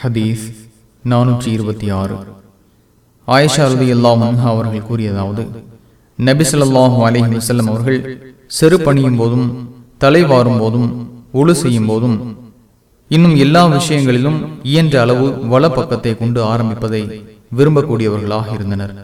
ஹதீஸ் நானூற்றி இருபத்தி ஆறு. ஆயிஷா ரதி அல்லாஹ் அவர்கள் கூறியதாவது நபிசல்லாஹு அலஹி வசல்லம் அவர்கள் செரு பணியும் போதும் தலை வாரும் போதும் ஒழு செய்யும் போதும் இன்னும் எல்லா விஷயங்களிலும் இயன்ற அளவு வலப்பக்கத்தை கொண்டு ஆரம்பிப்பதை விரும்பக்கூடியவர்களாக இருந்தனர்.